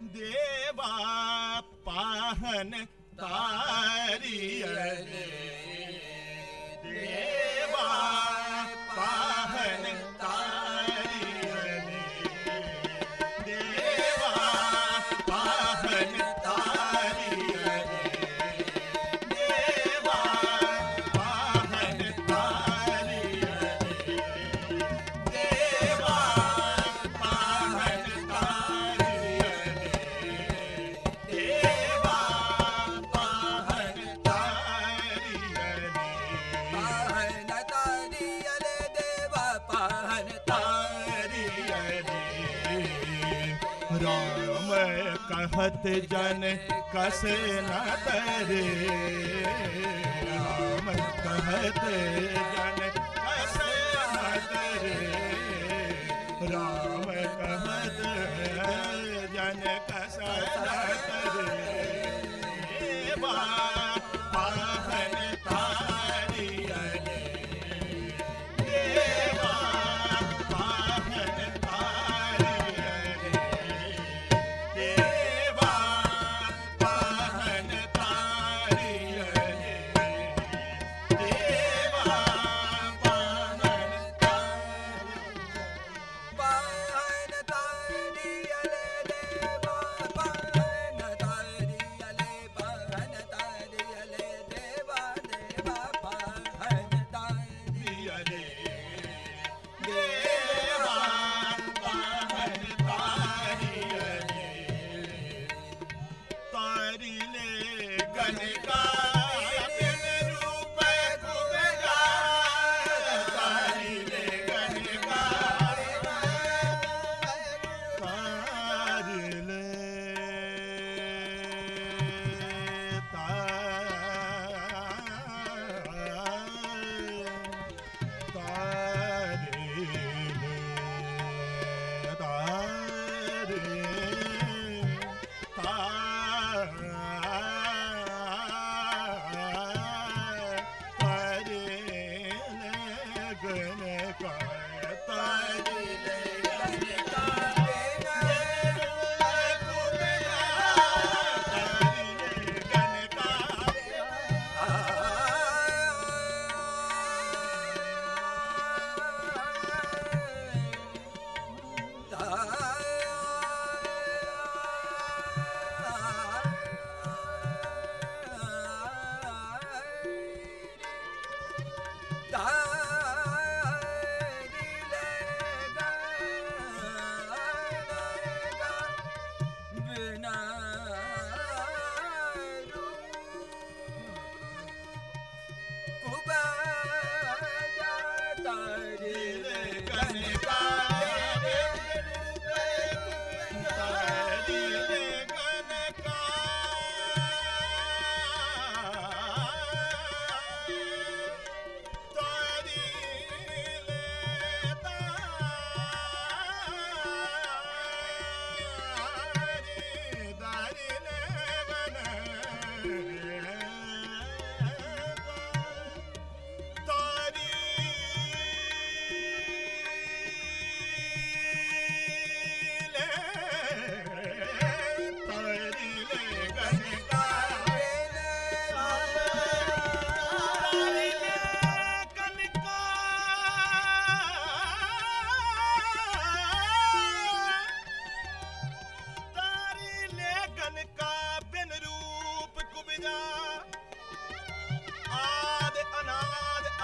தேவா பாகன தாரியனே भक्त जन कस न तरे राम कहत जन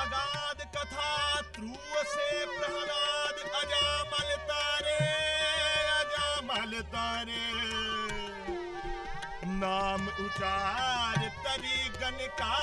अगाध कथा ध्रुव से प्रहलाद अजामल तारे अजामल तारे। नाम उचार तरी गण का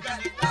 Yeah.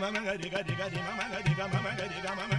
mama ga diga diga diga mama ga diga mama ga diga mama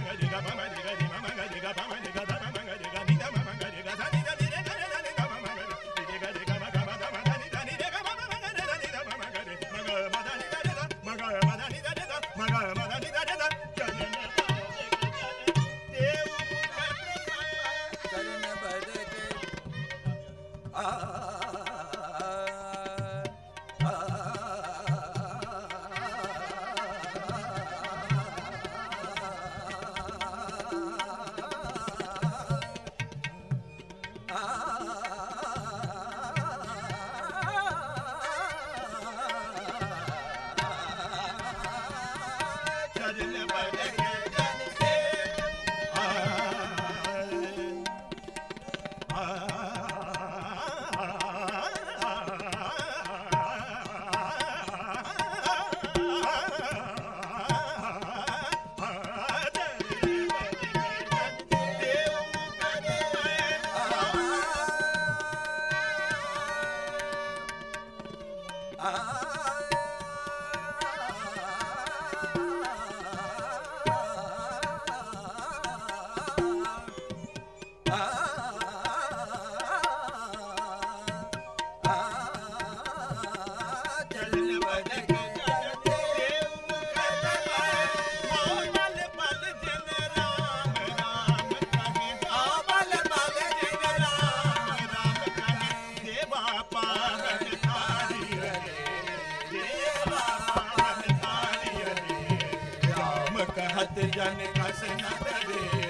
जाने का सेना दे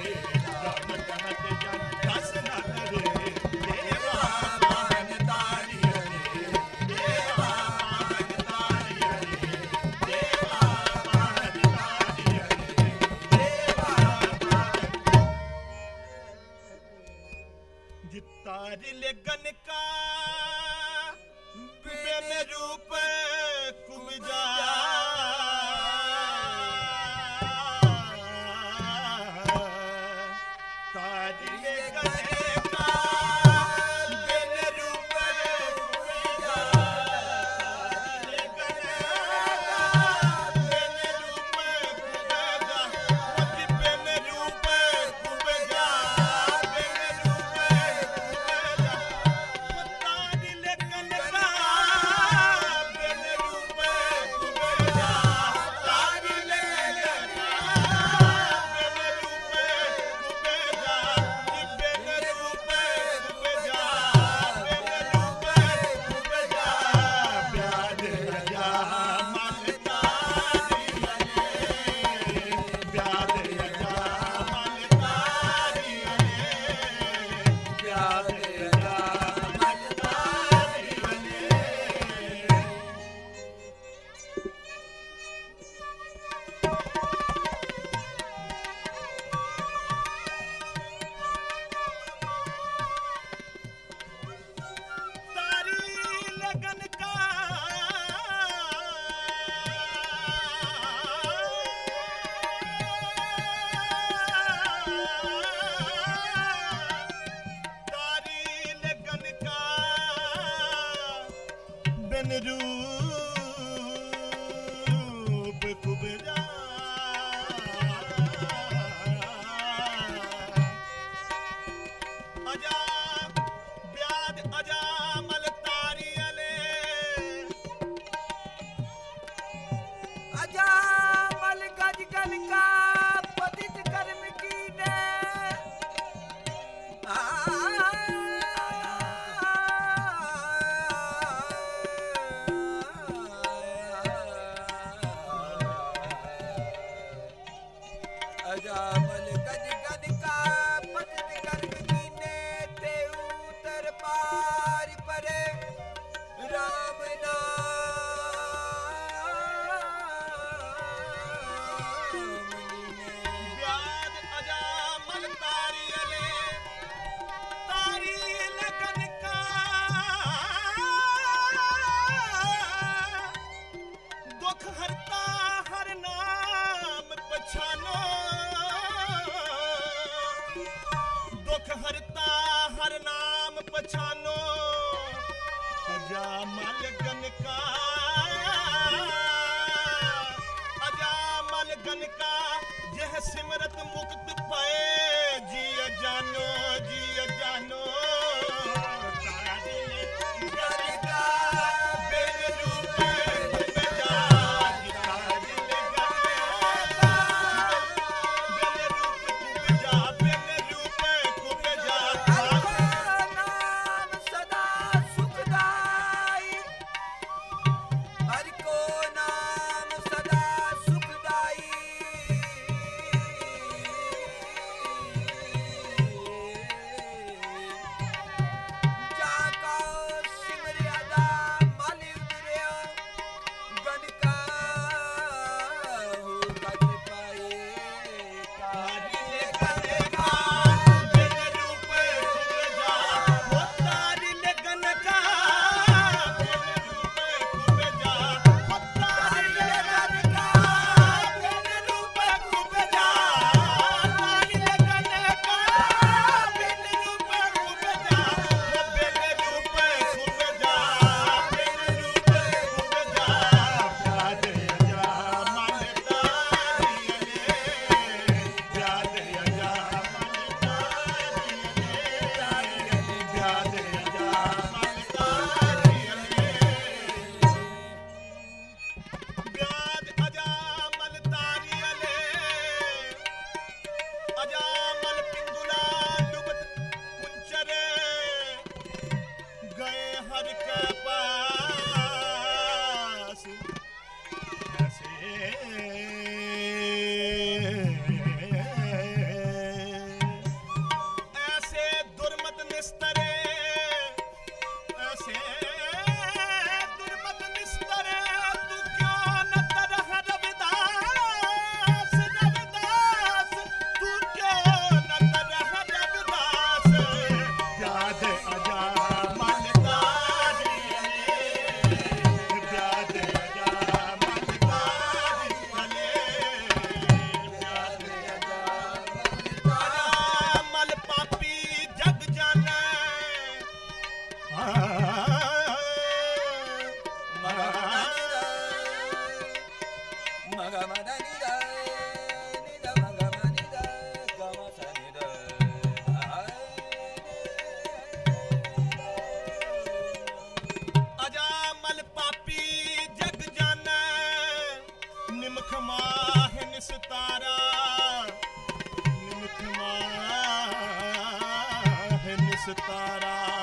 ਸਤਾਰਾ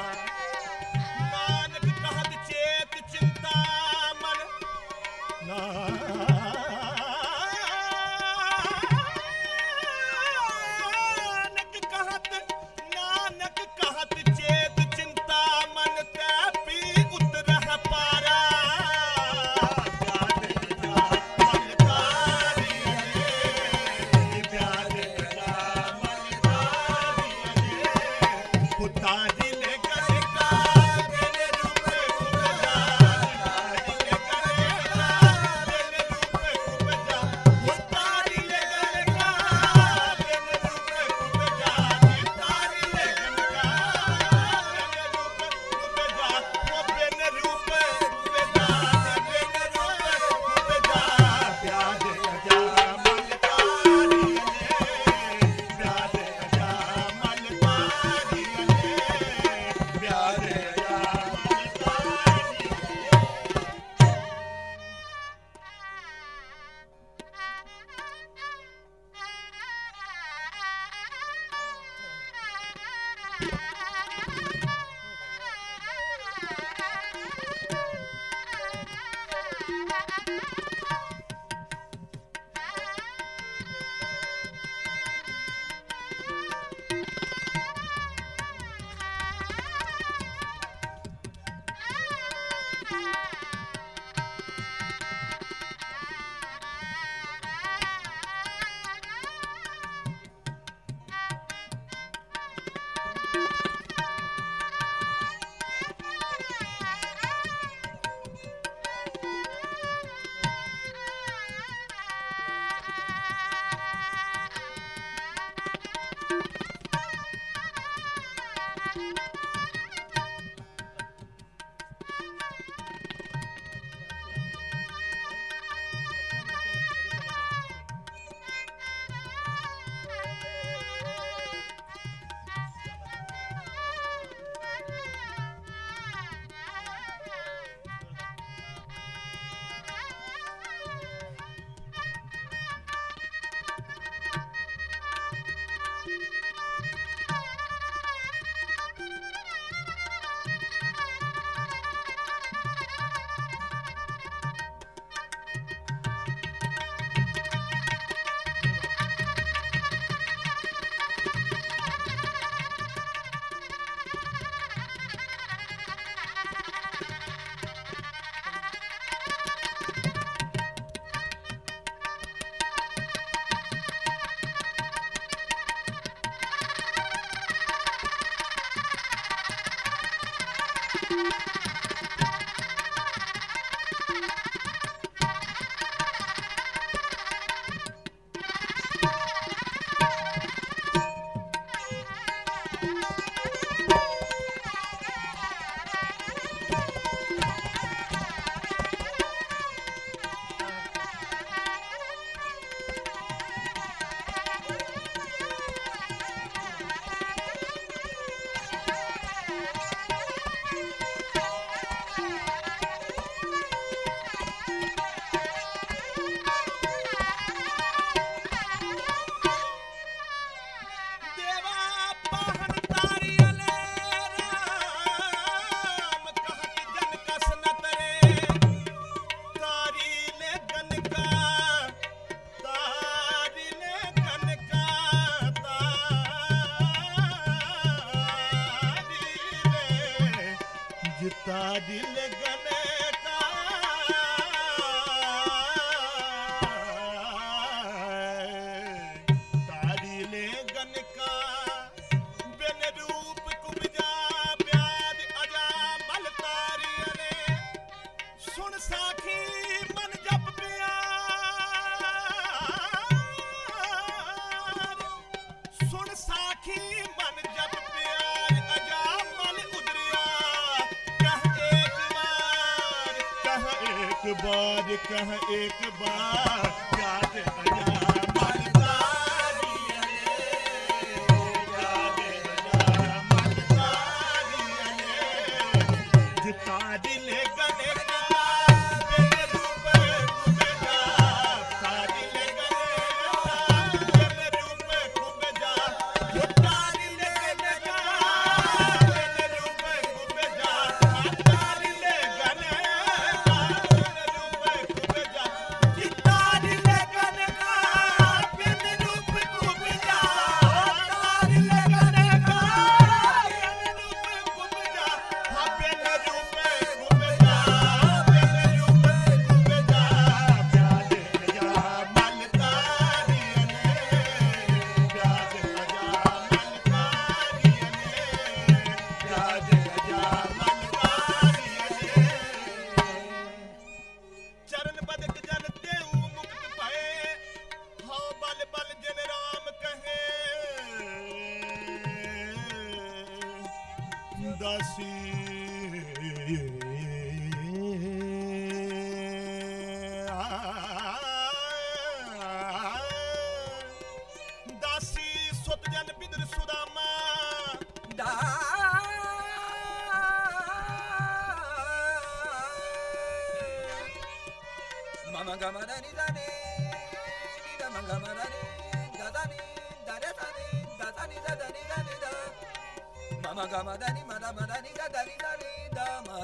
ma ga ma da ni ma da ma da ni ga da ni da ni da ma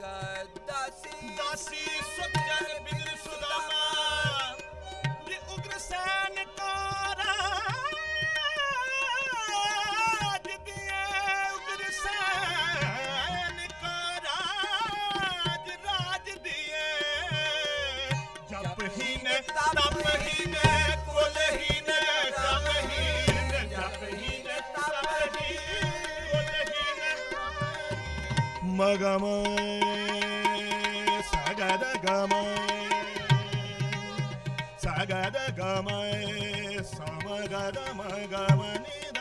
ga da si da si so kya ne bidir sudan ഗമ സഗദ ഗമ സഗദ ഗമ സമഗദ മഗമ നിദ